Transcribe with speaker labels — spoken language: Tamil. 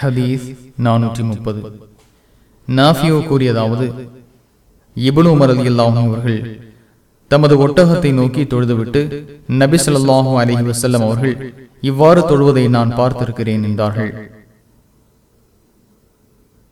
Speaker 1: ஹதீஸ் நானூற்றி முப்பது. நாஃபியோ கூறியதாவது இபுனு மரதியில்லாகும் அவர்கள் தமது ஒட்டகத்தை நோக்கி தொழுதுவிட்டு நபி சொல்லாஹு அலைஹி வசல்லம் அவர்கள் இவ்வாறு தொழுவதை நான் பார்த்திருக்கிறேன் என்றார்கள்.